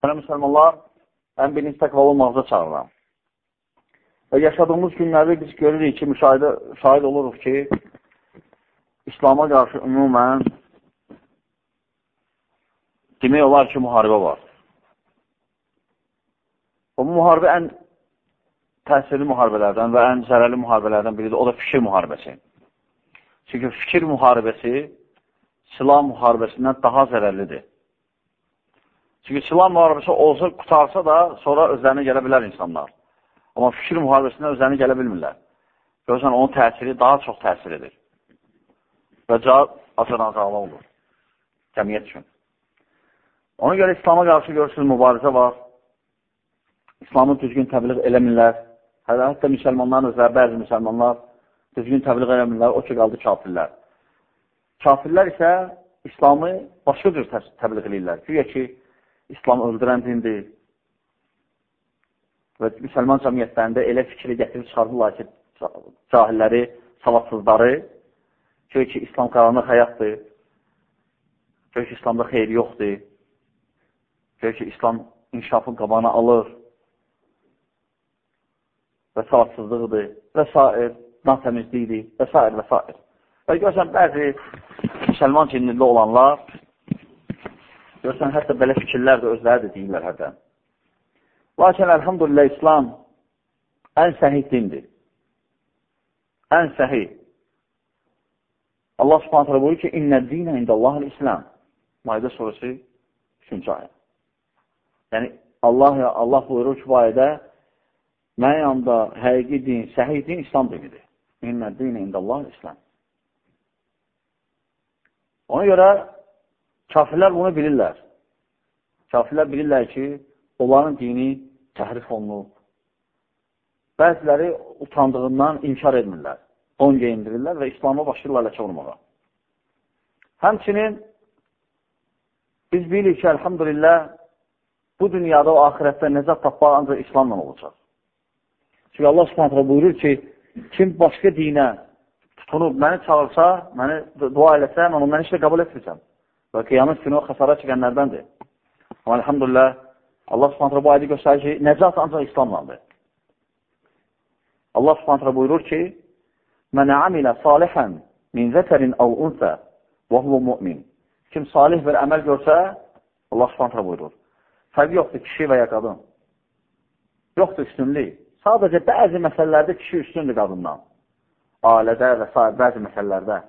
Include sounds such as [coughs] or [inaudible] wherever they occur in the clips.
Mənə müsəlmanlar, ən birinci təqva olmağıza çağıram. Və yaşadığımız günlərdə biz görürük ki, müşahidə, şahid oluruq ki, İslama qarşı ümumən demək olar ki, müharibə var. O müharibə ən təsirli müharibələrdən və ən zərərli müharibələrdən biridir. O da fikir müharibəsi. Çünki fikir müharibəsi silah müharibəsindən daha zərərlidir. Çünki silah müharibəsi olsa, qutarsa da, sonra özlərinə gələ bilər insanlar. Amma fikir müharibəsindən özlərinə gələ bilmirlər. Görürsən, onun təsiri daha çox təsir edir. Və cavab azar-azarlı olur. Cəmiyyət üçün. Ona görə İslama qarşı görürsünüz, mübarizə var. İslamı düzgün təbliğ eləmirlər. Hətta müsəlmanların özləri, bəzi müsəlmanlar düzgün təbliğ eləmirlər, o ki, qaldı kafirlər. Kafirlər isə İslamı başqa cür təbliğ edirlər. Güya ki, İslam öldürən dindir. Və müsəlman cəmiyyətlərində elə fikri gətirib çıxardırlar ki, cahilləri, savadsızları, gör ki, İslam qaranlıq həyatdır, gör ki, İslamda xeyri yoxdur, gör ki, İslam inkişafın qabağını alır və savadsızlıqdır və s. natəmizlikdir və s. və s. Və görsən, bəzi müsəlman cinnində olanlar Görsən, hətta belə fikirlər də özləri də deyirlər hərdən. Lakin, əlhamdülillah, İslam ən səhih dindir. Ən səhih. Allah subhanət hələ buyur ki, İnnə dinə indəllahın İslam. Mayda surası 3-cü ayə. Yəni, Allah, Allah buyurur ki, bu ayədə mənim yanımda həqiqi din, səhih din İslam dinidir. İnnə dinə indəllahın İslam. Ona görə Kafirlər bunu bilirlər. Kafirlər bilirlər ki, onların dini təhrif olunub. Bəziləri utandığından inkar etmirlər. Don geyindirirlər və İslama başlayırlar ləkə vurmağa. Həmçinin biz bilirik ki, əlhamdülillah, bu dünyada o ahirətdə nəzət tapmaq ancaq İslamla olacaq. Çünki Allah subhanətlə buyurur ki, kim başqa dinə tutunub, məni çağırsa, məni dua eləsə, mən ondan heç də qəbul etmirəm. Və qiyamət günü o xəsara çəkənlərdəndir. Amma elhamdülillah, Allah subhanətlə bu ayədi göstərir ki, nəcat ancaq İslamlandır. Allah subhanətlə buyurur ki, Mənə amilə salihən min zəkərin əv unsə və huvə mümin. Kim salih bir əməl görsə, Allah subhanətlə buyurur. Fərq yoxdur, kişi və ya qadın. Yoxdur üstünlük. Sadəcə bəzi məsələlərdə kişi üstündür qadından. Ailədə və s. bəzi məsələlərdə,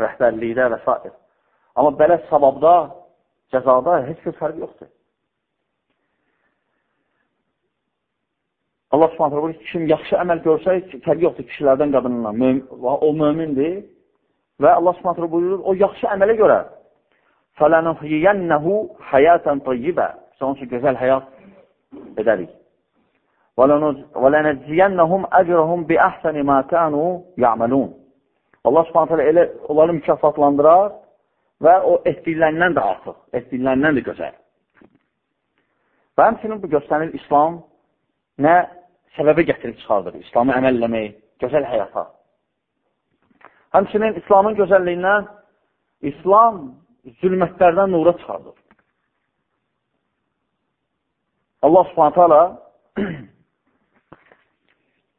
rəhbərlikdə və s. Amma belə savabda, cəzada heç bir fərq yoxdur. Allah subhanətlə buyur, kim yaxşı əməl görsə, fərq yoxdur kişilərdən, qadınından. O mömindir və Allah subhanətlə buyurur, o yaxşı əmələ görə فَلَنُحْيِيَنَّهُ حَيَاتًا طَيِّبًا Biz onun üçün gözəl həyat edərik. وَلَنَجْزِيَنَّهُمْ أَجْرَهُمْ بِأَحْسَنِ مَا كَانُوا يَعْمَلُونَ Allah subhanətlə elə onları mükafatlandırar və o etdiklərindən də artıq, etdiklərindən də gözəl. Və həmçinin bu göstərir İslam nə səbəbə gətirib çıxardır? İslamı əməl eləmək, gözəl həyata. Həmçinin İslamın gözəlliyindən İslam zülmətlərdən nura çıxardır. Allah subhanətə ala [clears throat]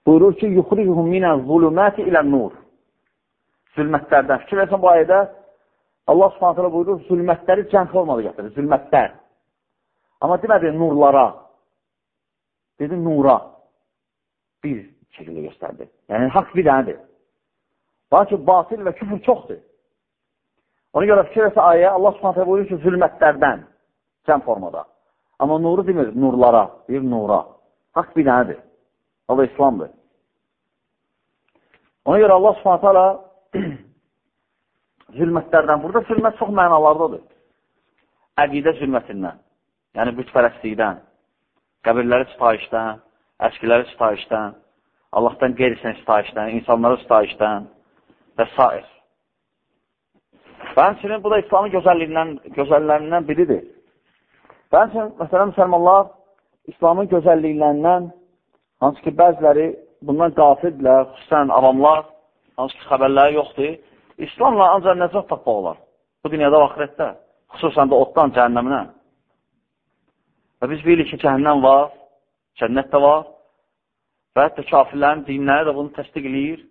buyurur ki, yuxricuhum minə zulüməti ilə nur. Zülmətlərdən. Fikir versən bu ayədə Allah subhanətələ buyurur, zülmətləri cəm formada gətirir, zülmətlər. Amma demədi nurlara, dedi nura. Bir şəkildə göstərdi. Yəni, haqq bir dənədir. Lakin batil və küfür çoxdur. Ona görə fikir etsə ayə, Allah subhanətələ buyurur ki, zülmətlərdən, cəm formada. Amma nuru demir nurlara, deyir nura. Haqq bir dənədir. Allah İslamdır. Ona görə Allah subhanətələ [clears throat] zülmətlərdən. Burada zülmət çox mənalardadır. Əqidə zülmətindən, yəni bütpərəstlikdən, qəbirləri sitayişdən, əskiləri sitayişdən, Allahdan qeyrisən sitayişdən, insanları sitayişdən və s. Və həmçinin bu da İslamın gözəlliyindən, gözəllərindən biridir. Və həmçinin, məsələn, müsəlmanlar İslamın gözəlliklərindən, hansı ki, bəziləri bundan qafildirlər, xüsusən avamlar, hansı ki, xəbərləri yoxdur, İslamla ancaq nəcət tapmaq olar. Bu dünyada və axirətdə. Xüsusən də otdan, cəhənnəminə. Və biz bilirik ki, cəhənnəm var, cənnət də var və hətta kafirlərin dinləri də bunu təsdiq edir.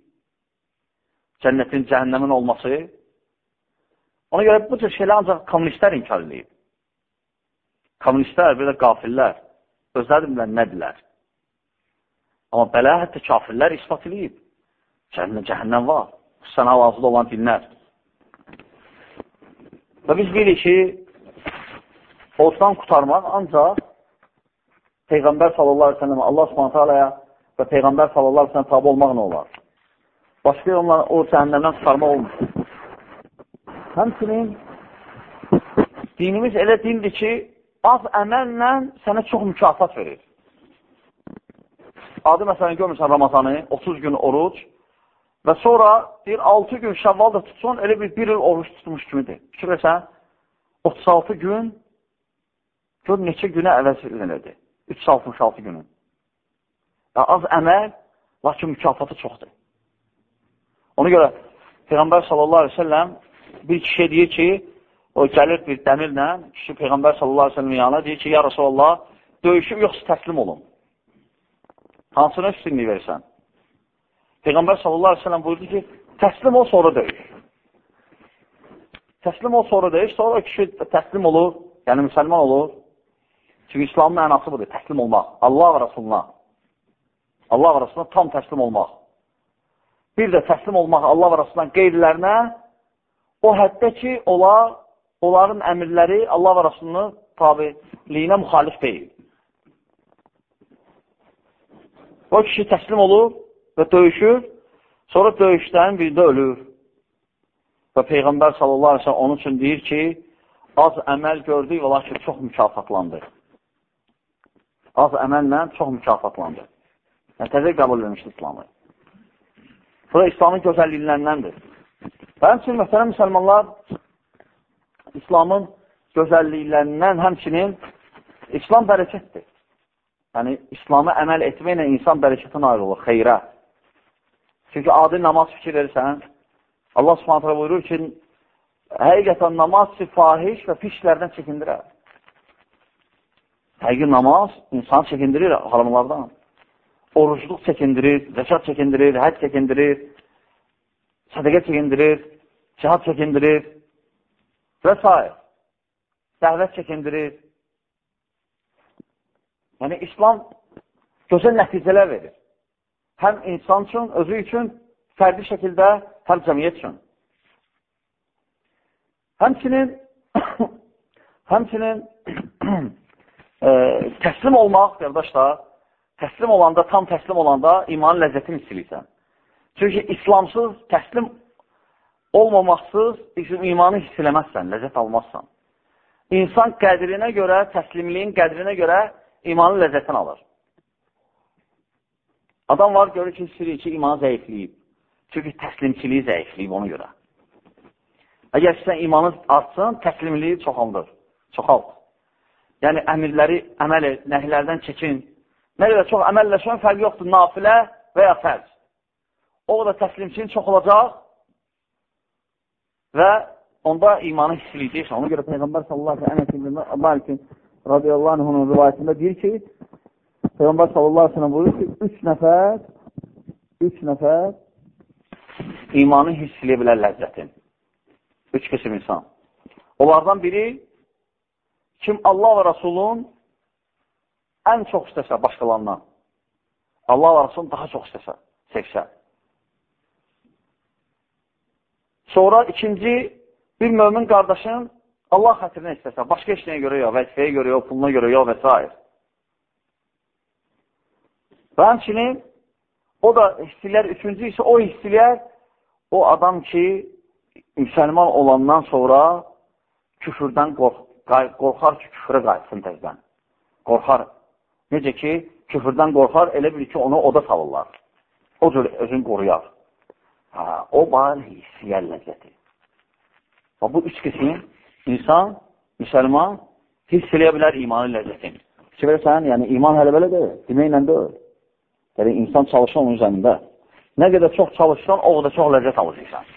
Cənnətin, cəhənnəmin olması. Ona görə bu cür şeylər ancaq kommunistlər inkar edir. Kommunistlər, belə qafillər, özləri bilən nədirlər. Amma belə hətta kafirlər ispat edib. Cəhənnəm, cəhənnəm var. Sənə lazım olan dinlər. Və biz bilirik ki, Ortadan qutarmaq ancaq Peyğəmbər sallallahu aleyhi ve sellem Allah subhanətə aləyə və Peyğəmbər sallallahu aleyhi ve sellem tabi olmaq nə olar? Başqa onları o cəhənnəmdən çıxarmaq olmur. Həmçinin dinimiz elə dindir ki, az əməllə sənə çox mükafat verir. Adı məsələn görmürsən Ramazanı, 30 gün oruc və sonra deyir 6 gün şəvval da tutsun, elə bir, bir il oruç tutmuş kimidir. Fikir versən, 36 gün Gör, neçə günə əvəz edilirdi. 366 günün. Ya, az əməl, lakin mükafatı çoxdur. Ona görə Peyğəmbər sallallahu aleyhi ve selləm bir kişiyə deyir ki, o gəlir bir dəmirlə, kişi Peyğəmbər sallallahu aleyhi ve sellem yanına deyir ki, ya Rasulallah, döyüşüm yoxsa təslim olun. Hansına üstünlüyü verirsən? Peyğəmbər sallallahu aleyhi ve sellem buyurdu ki, təslim ol, sonra döyüş. Təslim ol, sonra döyüş, sonra kişi təslim olur, yəni müsəlman olur. Çünki İslamın mənası budur, təslim olmaq. Allah və Rasuluna. Allah və Rasuluna tam təslim olmaq. Bir də təslim olmaq Allah və Rasulundan qeyrilərinə o həddə ki, onlar, onların əmirləri Allah və Rasulunun tabiliyinə müxalif deyil. O kişi təslim olur və döyüşür, sonra döyüşlərin birində ölür. Və Peyğəmbər sallallahu aleyhi ve onun üçün deyir ki, az əməl gördük, ola ki, çox mükafatlandı az əməllə çox mükafatlandı. Yəni, təzə qəbul vermişdi İslamı. Bu da İslamın gözəlliklərindəndir. Və həmçinin, məsələn, müsəlmanlar İslamın gözəlliklərindən həmçinin İslam bərəkətdir. Yəni, İslamı əməl etməklə insan bərəkətin ayrılır, xeyrə. Çünki adi namaz fikir verirsən, Allah subhanətlə buyurur ki, həqiqətən namaz fahiş və pişlərdən çəkindirər. Həqiqi namaz insan çəkindirir haramlardan. Orucluq çəkindirir, zəkat çəkindirir, həd çəkindirir, sədəqə çəkindirir, cihad çəkindirir və s. Dəvət çəkindirir. Yəni, İslam gözəl nəticələr verir. Həm insan üçün, özü üçün, fərdi şəkildə, həm cəmiyyət üçün. Həmçinin, [coughs] həmçinin [coughs] e, təslim olmaq, qardaşlar, təslim olanda, tam təslim olanda imanın ləzzətini hissiləyirsən. Çünki İslamsız, təslim olmamaqsız imanı hiss eləməzsən, ləzzət almazsan. İnsan qədrinə görə, təslimliyin qədrinə görə imanın ləzzətini alır. Adam var, görür ki, hiss ki, imanı zəifləyib. Çünki təslimçiliyi zəifləyib ona görə. Əgər sən imanı artsın, təslimliyi çoxaldır, çoxalt. Yəni, əmirləri əməl et, nəhlərdən çəkin. Nə qədər çox əməlləşən fərq yoxdur, nafilə və ya fərz. O da təslimçinin çox olacaq və onda imanı hissləyəcəksən. Ona görə Peyğəmbər sallallahu aleyhi və Malikin radiyallahu anhunun rivayətində deyir ki, Peyğəmbər sallallahu aleyhi və sələm buyurur ki, üç nəfər, üç nəfər imanı hissləyə bilər ləzzətin. Üç qism insan. Onlardan biri Kim Allah və Rasulun ən çox istəsə başqalarından, Allah və Rasulun daha çox istəsə, sevsə. Sonra ikinci, bir mömin qardaşın Allah xətrinə istəsə, başqa işləyə görə yox, vəzifəyə görə yox, puluna görə yox və s. Və həmçinin o da hissilər, üçüncü isə o hissilər, o adam ki, müsəlman olandan sonra küfürdən qorx qorxar ki, küfrə qayıtsın təzdən. Qorxar. Necə ki, küfrdən qorxar, elə bil ki, onu oda salırlar. O cür özünü qoruyar. Ha, o bari hissiyər ləzzəti. Və bu üç qisim insan, müsəlman hiss eləyə bilər imanın ləzzətini. Fikirsən, yəni iman hələ belə deyil, deməklə deyil. Yəni, insan çalışan onun üzərində. Nə qədər çox çalışsan, o qədər çox ləzzət alacaqsan.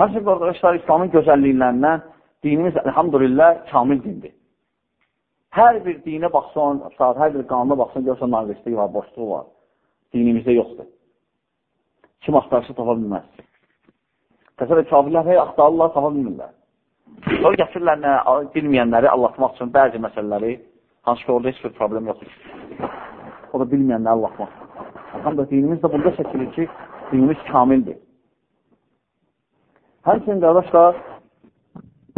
Həmçin, qardaşlar, İslamın gözəlliklərindən dinimiz, elhamdülillah, kamil dindir. Hər bir dinə baxsan, hər bir qanuna baxsan, görsən naqislik var, boşluq var. Dinimizdə yoxdur. Kim axtarsa tapa bilməz. Təsəvvür kafirlər hey axtarırlar, tapa bilmirlər. Sonra gətirirlər nə, bilməyənləri anlatmaq üçün bəzi məsələləri, hansı ki, orada heç bir problem yoxdur. O da bilməyənləri anlatmaq. Həm də dinimiz də burada çəkilir ki, dinimiz kamildir. Həmçinin qardaşlar,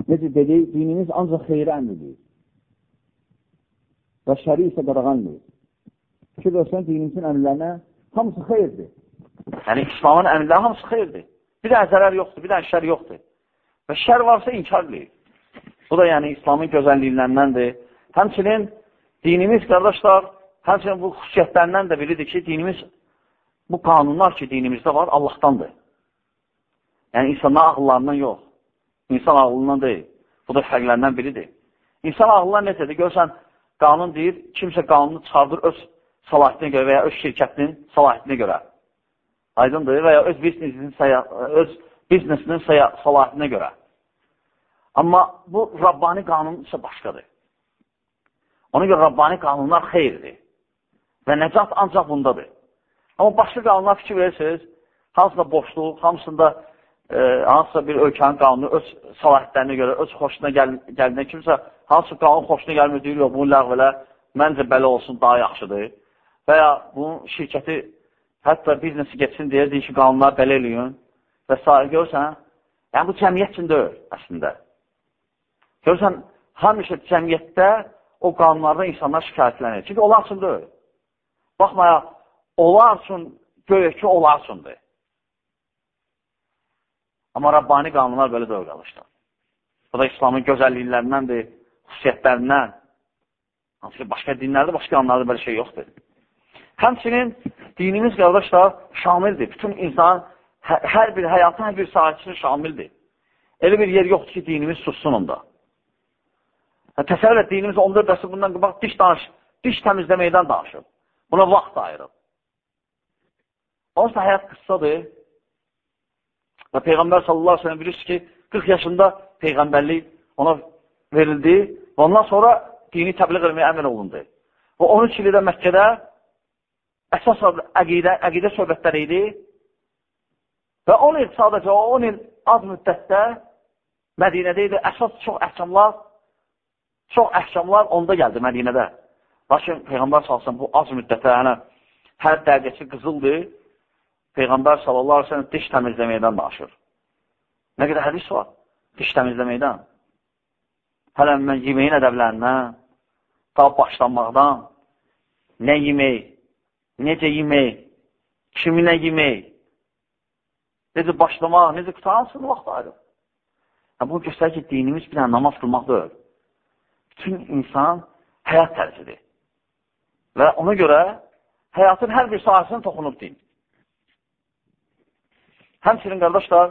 necə dedik, dinimiz ancaq xeyrə əmridir. Və şəri isə qadağandır. Fikir versən, dinimizin əmrlərinə hamısı xeyirdir. Yəni, İslamın əmrləri hamısı xeyirdir. Bir dənə zərər yoxdur, bir dənə şər yoxdur. Və şər varsa inkar edir. Bu da yəni İslamın gözəlliklərindəndir. Həmçinin dinimiz, qardaşlar, həmçinin bu xüsusiyyətlərindən də biridir ki, dinimiz, bu qanunlar ki, dinimizdə var, Allahdandır. Yəni, insanlar ağıllarından yox. İnsan ağlından deyil. Bu da fərqlərindən biridir. İnsan ağlından necədir? Görsən, qanun deyir, kimsə qanunu çıxardır öz salahiyyətinə görə və ya öz şirkətinin salahiyyətinə görə. Aydındır və ya öz biznesinin, öz biznesinin salahiyyətinə görə. Amma bu Rabbani qanun isə başqadır. Ona görə Rabbani qanunlar xeyirdir. Və nəcat ancaq bundadır. Amma başqa qanunlar fikir verirsiniz, hansında boşluq, hamısında e, hansısa bir ölkənin qanunu öz salahiyyətlərinə görə, öz xoşuna gəl gəldiyində kimsə hansı qanun xoşuna gəlmir, deyir, yox, bunu ləğv elə, məncə belə olsun, daha yaxşıdır. Və ya bunun şirkəti hətta biznesi geçsin deyə deyir ki, qanunlar belə eləyin və s. görsən, yəni bu cəmiyyət üçün deyil əslində. Görsən, həmişə cəmiyyətdə o qanunlardan insanlar şikayətlənir. Çünki onlar üçün deyil. Baxmaya, onlar üçün, göyə ki, onlar üçündür. Amma Rabbani qanunlar belə dövr alışdır. Bu da İslamın gözəlliklərindəndir, xüsusiyyətlərindən. Hansı ki, başqa dinlərdə, başqa qanunlarda belə şey yoxdur. Həmçinin dinimiz, qardaşlar, şamildir. Bütün insan, hə, hər bir həyatın hər bir sahəsini şamildir. Elə bir yer yoxdur ki, dinimiz sussun onda. Hə, təsəvvür et, dinimiz 14 əsr bundan qabaq diş, danış, diş təmizləməkdən danışır. Buna vaxt ayırıb. Onsuz həyat qıssadır. Və Peyğəmbər sallallahu aleyhi ve sellem bilirsiniz ki, 40 yaşında Peyğəmbərlik ona verildi və ondan sonra dini təbliğ etməyə əmr olundu. Və 13 ildə Məkkədə əsas əqidə, əqidə söhbətləri idi və 10 il sadəcə o 10 il az müddətdə Mədinədə idi. Əsas çox əhkamlar çox əhkamlar onda gəldi Mədinədə. Lakin Peyğəmbər salsın bu az müddətə, yəni hər dəqiqəsi qızıldır Peyğəmbər sallallahu aleyhi ve sellem diş təmizləməkdən danışır. Nə qədər hədis var? Diş təmizləməkdən. Hələ mən yeməyin ədəblərindən, daha başlanmaqdan, nə yemək, necə yemək, kiminə yemək, necə başlamaq, necə qutansın vaxt ayrı. Yəni, bunu göstərir ki, dinimiz bir namaz qılmaq deyil. Bütün insan həyat tərzidir. Və ona görə həyatın hər bir sahəsini toxunub din. Həmçinin, qardaşlar,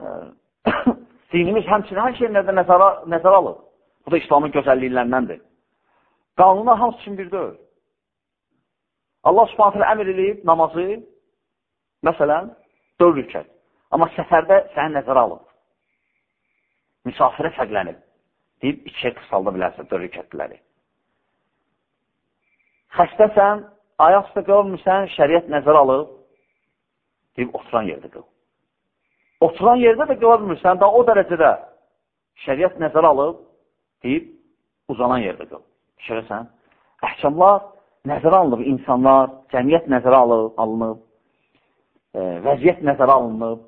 ə, [coughs] dinimiz həmçinin hər şeyin nəzərə, nəzərə alır. Bu da İslamın gözəlliklərindəndir. Qanunlar hamısı üçün bir deyil. Allah subhanətlə əmr edib namazı, məsələn, 4 rükət. Amma səfərdə səni nəzərə alıb. Misafirə fərqlənib. Deyib, ikiyə qısalda bilərsən 4 rükətləri. Xəstəsən, ayaq üstə qalmırsan, şəriət nəzərə alıb, deyib, oturan yerdə qıl. Oturan yerdə də qıla bilmirsən, daha o dərəcədə şəriət nəzərə alıb, deyib, uzanan yerdə qıl. Şərəsən, əhkamlar nəzərə alınıb, insanlar, cəmiyyət nəzərə alınıb, e, vəziyyət nəzərə alınıb,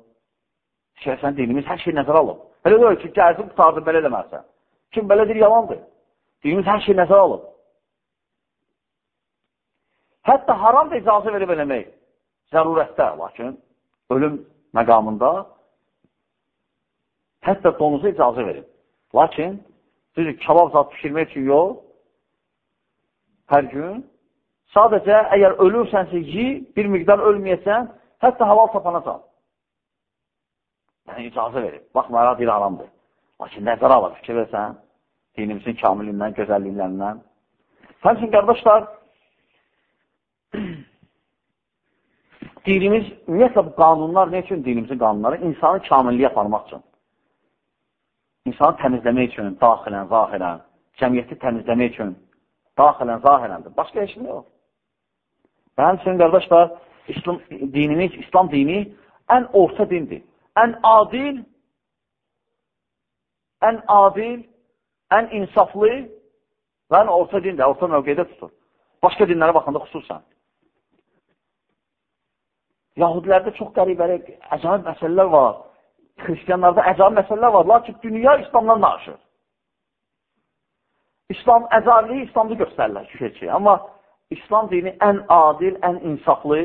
şərəsən dinimiz hər şey nəzərə alıb. Elə deyil ki, gəlsin, qutardı, belə eləməzsən. Kim belə deyir, yalandır. Dinimiz hər şey nəzərə alıb. Hətta haram da icazə verib eləmək zərurətdə, lakin ölüm məqamında hətta donuza icazə verir. Lakin, düzdür, kabab zat pişirmək üçün yox, hər gün, sadəcə əgər ölürsənsə yi, bir miqdar ölməyəsən, hətta halal tapanasan. Yəni, icazə verir. Baxmayaraq, bir aramdır. Lakin nəzərə alır, fikir versən, dinimizin kamilindən, gözəlliklərindən. Həmçin, qardaşlar, [clears throat] dinimiz, ümumiyyətlə bu qanunlar nə üçün dinimizin qanunları? İnsanı kamilliyə aparmaq üçün. insanı təmizləmək üçün, daxilən, zahirən, cəmiyyəti təmizləmək üçün, daxilən, zahirəndir. Başqa heç nə yox. Və həmçinin, qardaşlar, İslam dinimiz, İslam dini ən orta dindir. Ən adil, ən adil, ən insaflı və ən orta dindir, orta mövqedə tutur. Başqa dinlərə baxanda xüsusən. Yahudilərdə çox qəribəli, əcaib məsələlər var. Xristiyanlarda əcaib məsələlər var. Lakin dünya İslamdan danışır. İslam, əcabliyi İslamda göstərirlər şükür ki. Amma İslam dini ən adil, ən insaflı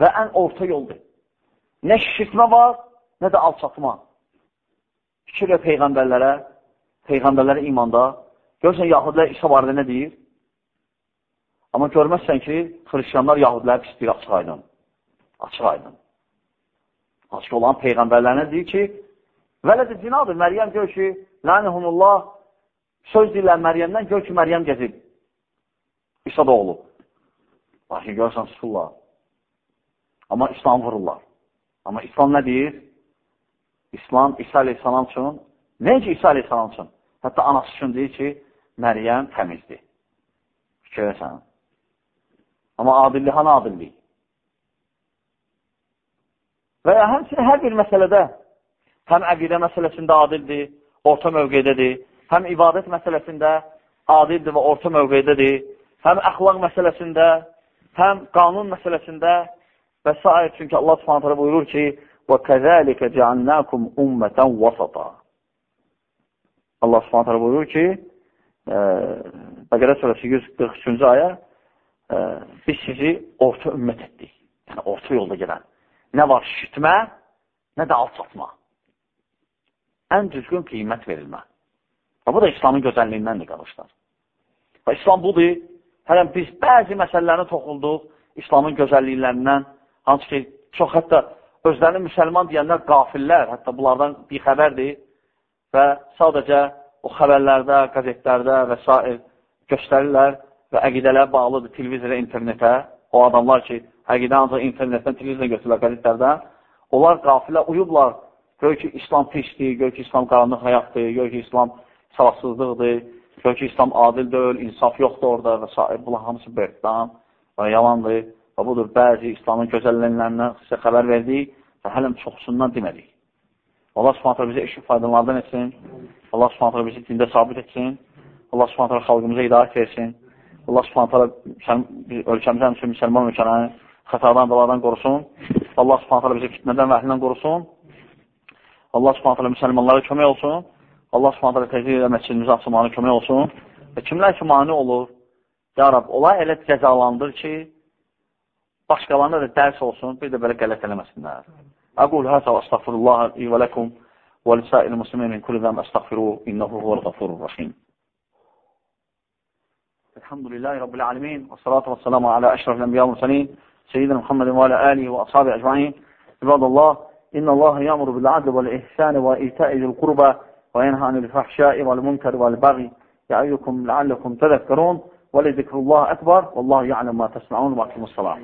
və ən orta yoldur. Nə şişirtmə var, nə də alçatma. Fikir və peyğəmbərlərə, peyğəmbərlərə imanda. Görürsən, Yahudilər İsa barədə nə deyir? Amma görməzsən ki, xristiyanlar Yahudiləri pisdir açıq aydın. Açıq aydın. Açıq olan peyğəmbərlərinə deyir ki, vələdə zinadır. Məryəm gör ki, lənəhumullah söz deyirlər Məryəmdən, gör ki, Məryəm gəzib. İsa da olub. Lakin görürsən, susurlar. Amma İslam vururlar. Amma İslam nə deyir? İslam İsa aleyhissalam üçün, necə İsa aleyhissalam üçün? Hətta anası üçün deyir ki, Məryəm təmizdir. Fikir versən. Amma adillik, hanı adillik? Və ya həmçinin hər bir məsələdə, həm əqidə məsələsində adildir, orta mövqedədir, həm ibadət məsələsində adildir və orta mövqedədir, həm əxlaq məsələsində, həm qanun məsələsində və s. Çünki Allah subhanətlə buyurur ki, وَكَذَٰلِكَ جَعَلْنَاكُمْ أُمَّةً وَسَطًا Allah subhanətlə buyurur ki, e, Bəqərə surəsi 143-cü ayə e, biz sizi orta ümmət etdik. Yəni, orta yolda gedən. Nə var şişitmə, nə də alçatma. Ən düzgün qiymət verilmə. Və bu da İslamın gözəlliyindəndir, qardaşlar. Və İslam budur. Hələn biz bəzi məsələlərini toxulduq İslamın gözəlliklərindən, hansı ki, çox hətta özlərini müsəlman deyənlər qafillər, hətta bunlardan bir xəbərdir və sadəcə o xəbərlərdə, qəzetlərdə və s. göstərirlər və əqidələr bağlıdır televizora, internetə. O adamlar ki, əqidə ancaq internetdən, televizora götürürlər qəzetlərdən. Onlar qafilə uyublar. Gör ki, İslam pisdir, gör ki, İslam qaranlıq həyatdır, gör ki, İslam savasızlıqdır, gör ki, İslam adil deyil, insaf yoxdur orada və s. Bunlar hamısı bərtdan və yalandır. Və budur, bəzi İslamın gözəllənlərindən sizə xəbər verdik və hələm çoxsundan demədik. Allah subhanətlə bizə eşit faydalardan etsin. Allah subhanətlə bizi dində sabit etsin. Allah subhanətlə xalqımıza hidayət versin. Allah subhanətlə ölkəmizə həmçin müsəlman ölkələrini xətadan, bəladan qorusun. Allah subhanətlə bizi fitnədən və əhlindən qorusun. Allah subhanətlə müsəlmanlara kömək olsun. Allah subhanətlə tezlik ilə məscidimizi açılmağına kömək olsun. Və kimlər ki, mani olur, Ya Rab, ola elə cəzalandır ki, başqalarına da dərs olsun, bir də belə qələt eləməsinlər. Əqul həsə və əstəğfirullah və ləkum və lisəil muslimin min kulli zəm əstəğfiru innəhu huvəl الحمد لله رب العالمين والصلاة والسلام على أشرف الأنبياء والمرسلين سيدنا محمد وعلى آله وأصحابه أجمعين. عباد الله إن الله يأمر بالعدل والإحسان وإيتاء ذي القربى وينهى عن الفحشاء والمنكر والبغي يعيكم لعلكم تذكرون ولذكر الله أكبر والله يعلم ما تصنعون وأقيموا الصلاة.